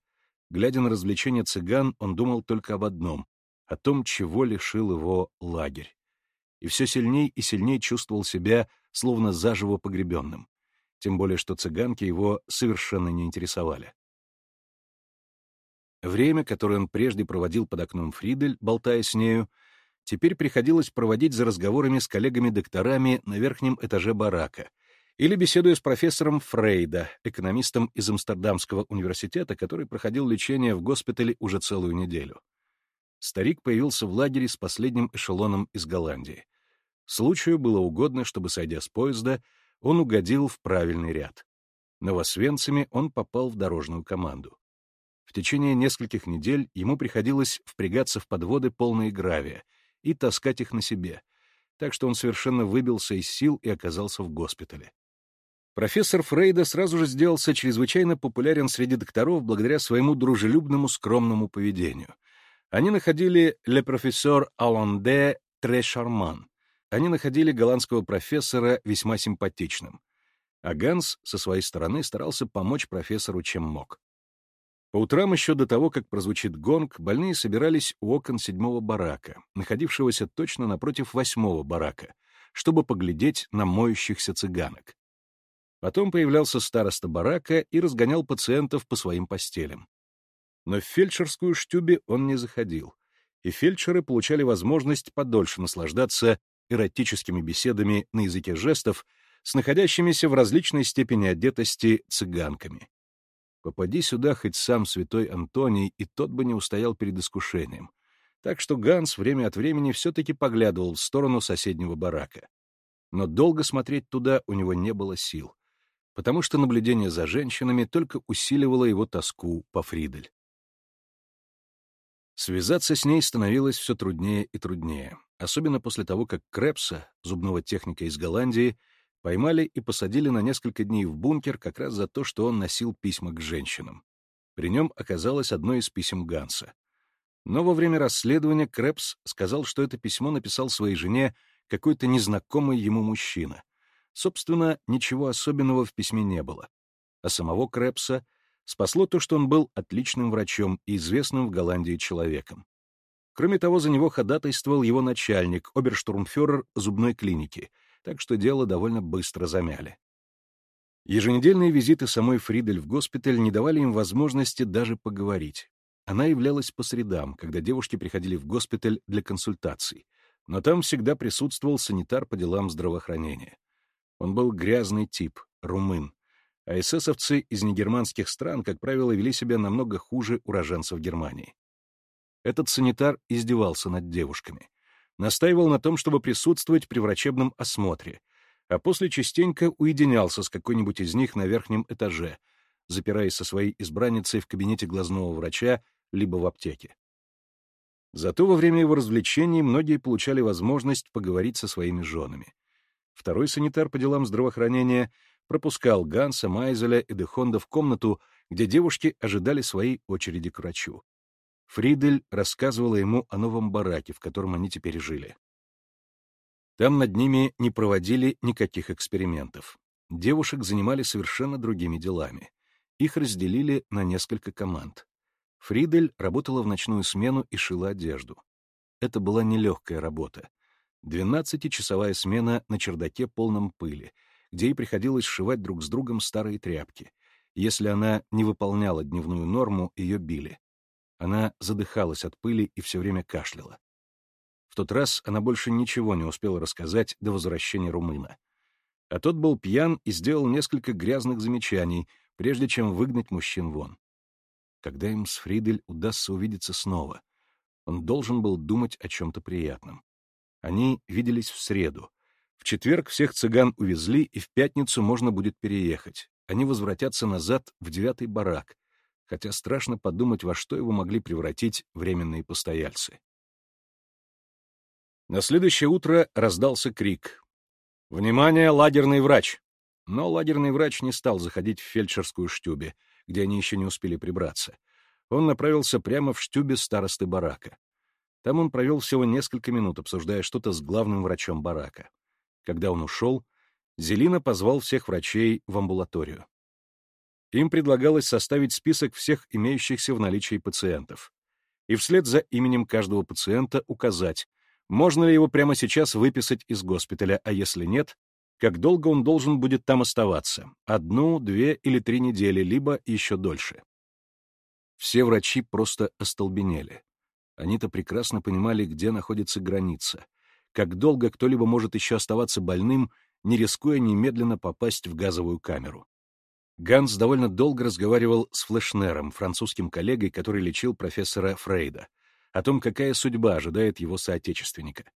Глядя на развлечения цыган, он думал только об одном — о том, чего лишил его лагерь. И все сильней и сильней чувствовал себя словно заживо погребенным. Тем более, что цыганки его совершенно не интересовали. Время, которое он прежде проводил под окном Фридель, болтая с нею, теперь приходилось проводить за разговорами с коллегами-докторами на верхнем этаже барака или беседуя с профессором Фрейда, экономистом из Амстердамского университета, который проходил лечение в госпитале уже целую неделю. Старик появился в лагере с последним эшелоном из Голландии. Случаю было угодно, чтобы, сойдя с поезда, он угодил в правильный ряд. На Освенциме он попал в дорожную команду. В течение нескольких недель ему приходилось впрягаться в подводы полные гравия и таскать их на себе, так что он совершенно выбился из сил и оказался в госпитале. Профессор Фрейда сразу же сделался чрезвычайно популярен среди докторов благодаря своему дружелюбному скромному поведению. Они находили «le professeur Hollandais très charmant». Они находили голландского профессора весьма симпатичным. А Ганс, со своей стороны, старался помочь профессору чем мог. По утрам еще до того, как прозвучит гонг, больные собирались у окон седьмого барака, находившегося точно напротив восьмого барака, чтобы поглядеть на моющихся цыганок. Потом появлялся староста барака и разгонял пациентов по своим постелям. Но в фельдшерскую штюбе он не заходил, и фельдшеры получали возможность подольше наслаждаться эротическими беседами на языке жестов с находящимися в различной степени одетости цыганками. Попади сюда хоть сам святой Антоний, и тот бы не устоял перед искушением. Так что Ганс время от времени все-таки поглядывал в сторону соседнего барака. Но долго смотреть туда у него не было сил, потому что наблюдение за женщинами только усиливало его тоску по Фридель. Связаться с ней становилось все труднее и труднее, особенно после того, как Крепса, зубного техника из Голландии, Поймали и посадили на несколько дней в бункер как раз за то, что он носил письма к женщинам. При нем оказалось одно из писем Ганса. Но во время расследования Крепс сказал, что это письмо написал своей жене какой-то незнакомый ему мужчина. Собственно, ничего особенного в письме не было. А самого Крепса спасло то, что он был отличным врачом и известным в Голландии человеком. Кроме того, за него ходатайствовал его начальник, оберштурмфюрер зубной клиники — так что дело довольно быстро замяли. Еженедельные визиты самой Фридель в госпиталь не давали им возможности даже поговорить. Она являлась по средам, когда девушки приходили в госпиталь для консультаций, но там всегда присутствовал санитар по делам здравоохранения. Он был грязный тип, румын, а эсэсовцы из негерманских стран, как правило, вели себя намного хуже уроженцев Германии. Этот санитар издевался над девушками настаивал на том, чтобы присутствовать при врачебном осмотре, а после частенько уединялся с какой-нибудь из них на верхнем этаже, запираясь со своей избранницей в кабинете глазного врача либо в аптеке. Зато во время его развлечений многие получали возможность поговорить со своими женами. Второй санитар по делам здравоохранения пропускал Ганса, Майзеля и Дехонда в комнату, где девушки ожидали своей очереди к врачу. Фридель рассказывала ему о новом бараке, в котором они теперь жили. Там над ними не проводили никаких экспериментов. Девушек занимали совершенно другими делами. Их разделили на несколько команд. Фридель работала в ночную смену и шила одежду. Это была нелегкая работа. Двенадцатичасовая смена на чердаке полном пыли, где ей приходилось сшивать друг с другом старые тряпки. Если она не выполняла дневную норму, ее били. Она задыхалась от пыли и все время кашляла. В тот раз она больше ничего не успела рассказать до возвращения румына. А тот был пьян и сделал несколько грязных замечаний, прежде чем выгнать мужчин вон. Когда им с Фридель удастся увидеться снова? Он должен был думать о чем-то приятном. Они виделись в среду. В четверг всех цыган увезли, и в пятницу можно будет переехать. Они возвратятся назад в девятый барак, хотя страшно подумать, во что его могли превратить временные постояльцы. На следующее утро раздался крик. «Внимание, лагерный врач!» Но лагерный врач не стал заходить в фельдшерскую штюбе, где они еще не успели прибраться. Он направился прямо в штюбе старосты барака. Там он провел всего несколько минут, обсуждая что-то с главным врачом барака. Когда он ушел, Зелина позвал всех врачей в амбулаторию. Им предлагалось составить список всех имеющихся в наличии пациентов. И вслед за именем каждого пациента указать, можно ли его прямо сейчас выписать из госпиталя, а если нет, как долго он должен будет там оставаться — одну, две или три недели, либо еще дольше. Все врачи просто остолбенели. Они-то прекрасно понимали, где находится граница, как долго кто-либо может еще оставаться больным, не рискуя немедленно попасть в газовую камеру. Ганс довольно долго разговаривал с Флешнером, французским коллегой, который лечил профессора Фрейда, о том, какая судьба ожидает его соотечественника.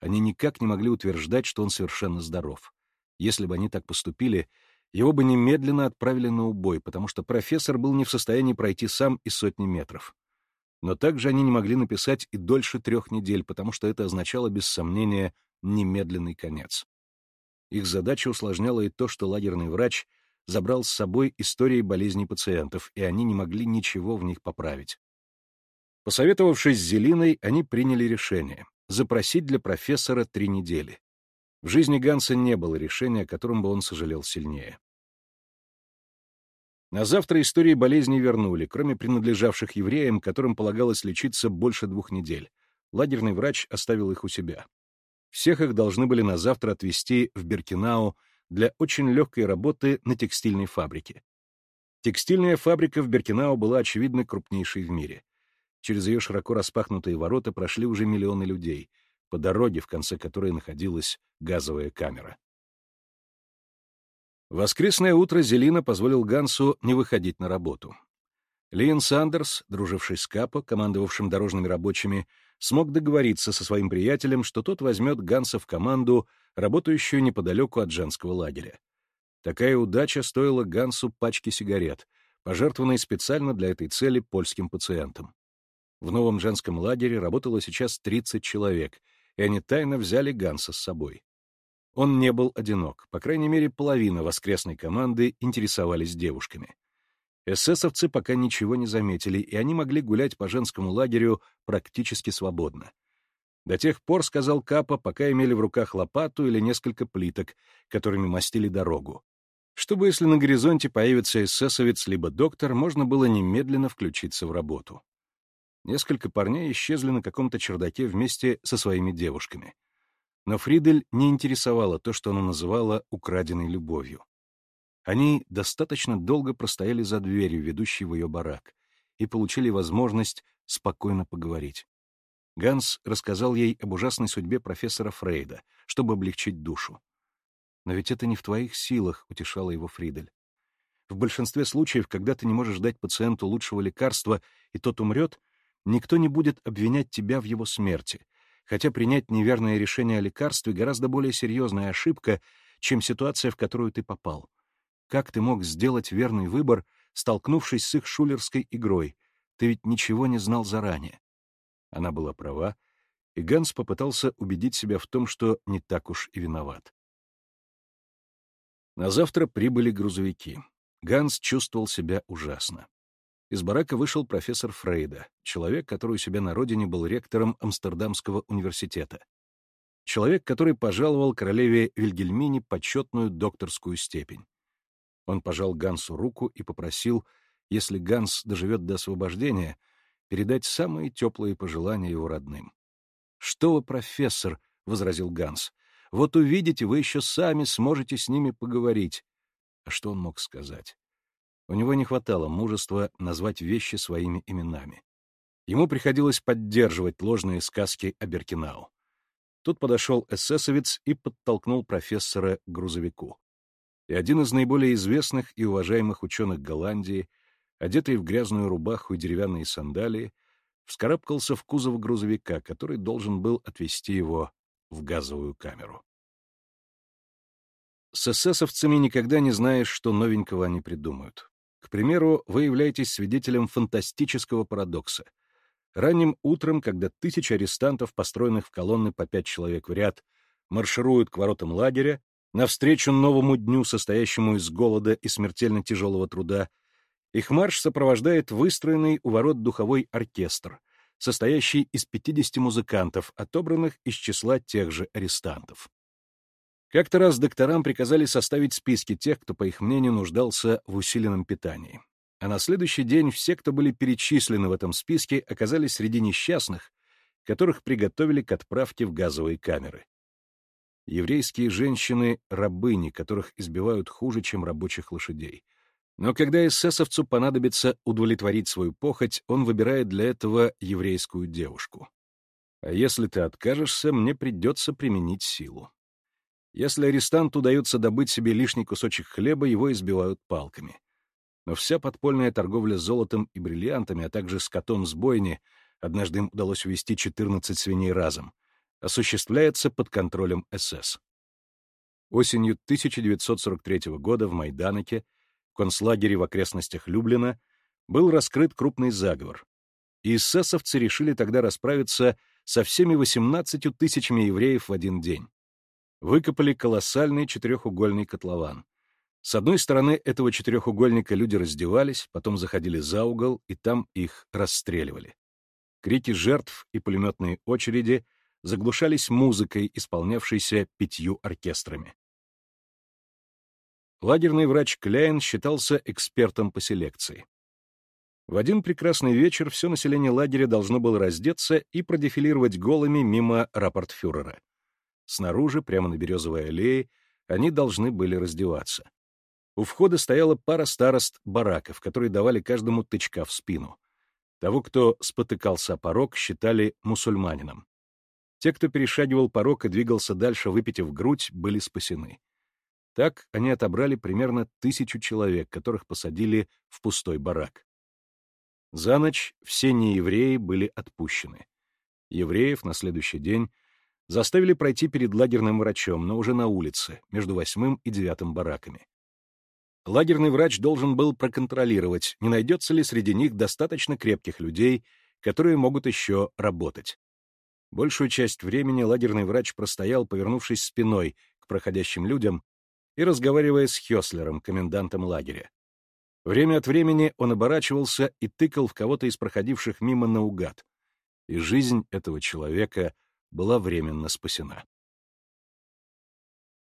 Они никак не могли утверждать, что он совершенно здоров. Если бы они так поступили, его бы немедленно отправили на убой, потому что профессор был не в состоянии пройти сам и сотни метров. Но также они не могли написать и дольше трех недель, потому что это означало, без сомнения, немедленный конец. Их задача усложняла и то, что лагерный врач забрал с собой истории болезней пациентов, и они не могли ничего в них поправить. Посоветовавшись с Зелиной, они приняли решение — запросить для профессора три недели. В жизни Ганса не было решения, о котором бы он сожалел сильнее. На завтра истории болезней вернули, кроме принадлежавших евреям, которым полагалось лечиться больше двух недель. Лагерный врач оставил их у себя. Всех их должны были на завтра отвезти в Беркинау для очень легкой работы на текстильной фабрике. Текстильная фабрика в Беркинау была, очевидно, крупнейшей в мире. Через ее широко распахнутые ворота прошли уже миллионы людей — по дороге, в конце которой находилась газовая камера. Воскресное утро Зелина позволил Гансу не выходить на работу. Лиен Сандерс, друживший с Капо, командовавшим дорожными рабочими, смог договориться со своим приятелем, что тот возьмет Ганса в команду, работающую неподалеку от женского лагеря. Такая удача стоила Гансу пачки сигарет, пожертвованной специально для этой цели польским пациентам. В новом женском лагере работало сейчас 30 человек, и они тайно взяли Ганса с собой. Он не был одинок, по крайней мере, половина воскресной команды интересовались девушками. Эсэсовцы пока ничего не заметили, и они могли гулять по женскому лагерю практически свободно. До тех пор, сказал Капа, пока имели в руках лопату или несколько плиток, которыми мастили дорогу. Чтобы, если на горизонте появится эсэсовец либо доктор, можно было немедленно включиться в работу. Несколько парней исчезли на каком-то чердаке вместе со своими девушками. Но Фридель не интересовало то, что она называла украденной любовью. Они достаточно долго простояли за дверью, ведущей в ее барак, и получили возможность спокойно поговорить. Ганс рассказал ей об ужасной судьбе профессора Фрейда, чтобы облегчить душу. «Но ведь это не в твоих силах», — утешала его Фридель. «В большинстве случаев, когда ты не можешь дать пациенту лучшего лекарства, и тот умрет, никто не будет обвинять тебя в его смерти, хотя принять неверное решение о лекарстве гораздо более серьезная ошибка, чем ситуация, в которую ты попал. Как ты мог сделать верный выбор, столкнувшись с их шулерской игрой? Ты ведь ничего не знал заранее. Она была права, и Ганс попытался убедить себя в том, что не так уж и виноват. На завтра прибыли грузовики. Ганс чувствовал себя ужасно. Из барака вышел профессор Фрейда, человек, который у себя на родине был ректором Амстердамского университета. Человек, который пожаловал королеве Вильгельмине почетную докторскую степень. Он пожал Гансу руку и попросил, если Ганс доживет до освобождения, передать самые теплые пожелания его родным. «Что вы, профессор?» — возразил Ганс. «Вот увидите, вы еще сами сможете с ними поговорить». А что он мог сказать? У него не хватало мужества назвать вещи своими именами. Ему приходилось поддерживать ложные сказки о Беркинау. Тут подошел эсэсовец и подтолкнул профессора к грузовику. И один из наиболее известных и уважаемых ученых Голландии, одетый в грязную рубаху и деревянные сандалии, вскарабкался в кузов грузовика, который должен был отвезти его в газовую камеру. С эсэсовцами никогда не знаешь, что новенького они придумают. К примеру, вы являетесь свидетелем фантастического парадокса. Ранним утром, когда тысячи арестантов, построенных в колонны по пять человек в ряд, маршируют к воротам лагеря, навстречу новому дню, состоящему из голода и смертельно тяжелого труда, их марш сопровождает выстроенный у ворот духовой оркестр, состоящий из 50 музыкантов, отобранных из числа тех же арестантов. Как-то раз докторам приказали составить списки тех, кто, по их мнению, нуждался в усиленном питании. А на следующий день все, кто были перечислены в этом списке, оказались среди несчастных, которых приготовили к отправке в газовые камеры. Еврейские женщины — рабыни, которых избивают хуже, чем рабочих лошадей. Но когда эсэсовцу понадобится удовлетворить свою похоть, он выбирает для этого еврейскую девушку. А если ты откажешься, мне придется применить силу. Если арестанту удается добыть себе лишний кусочек хлеба, его избивают палками. Но вся подпольная торговля золотом и бриллиантами, а также скотом с бойни, однажды им удалось увести 14 свиней разом, осуществляется под контролем СС. Осенью 1943 года в Майданоке, концлагере в окрестностях Люблина, был раскрыт крупный заговор, и эсэсовцы решили тогда расправиться со всеми 18 тысячами евреев в один день выкопали колоссальный четырехугольный котлован. С одной стороны этого четырехугольника люди раздевались, потом заходили за угол, и там их расстреливали. Крики жертв и пулеметные очереди заглушались музыкой, исполнявшейся пятью оркестрами. Лагерный врач Кляйн считался экспертом по селекции. В один прекрасный вечер все население лагеря должно было раздеться и продефилировать голыми мимо рапортфюрера. Снаружи, прямо на Березовой аллее, они должны были раздеваться. У входа стояла пара старост бараков, которые давали каждому тычка в спину. Того, кто спотыкался о порог, считали мусульманином. Те, кто перешагивал порог и двигался дальше, выпитив грудь, были спасены. Так они отобрали примерно тысячу человек, которых посадили в пустой барак. За ночь все неевреи были отпущены. Евреев на следующий день заставили пройти перед лагерным врачом, но уже на улице, между восьмым и девятым бараками. Лагерный врач должен был проконтролировать, не найдется ли среди них достаточно крепких людей, которые могут еще работать. Большую часть времени лагерный врач простоял, повернувшись спиной к проходящим людям и разговаривая с Хёслером, комендантом лагеря. Время от времени он оборачивался и тыкал в кого-то из проходивших мимо наугад. И жизнь этого человека была временно спасена.